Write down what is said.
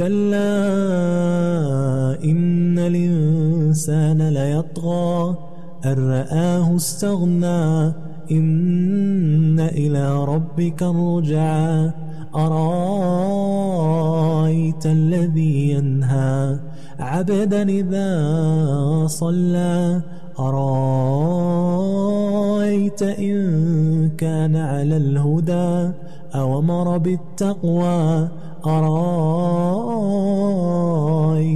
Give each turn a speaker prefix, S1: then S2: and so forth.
S1: كلا إن الإنسان ليطغى أن رآه استغنى إن إلى ربك الرجعى أرأيت الذي ينهى عبدا إذا صلى أرأيت إن كان على الهدى أومر بالتقوى أرأيت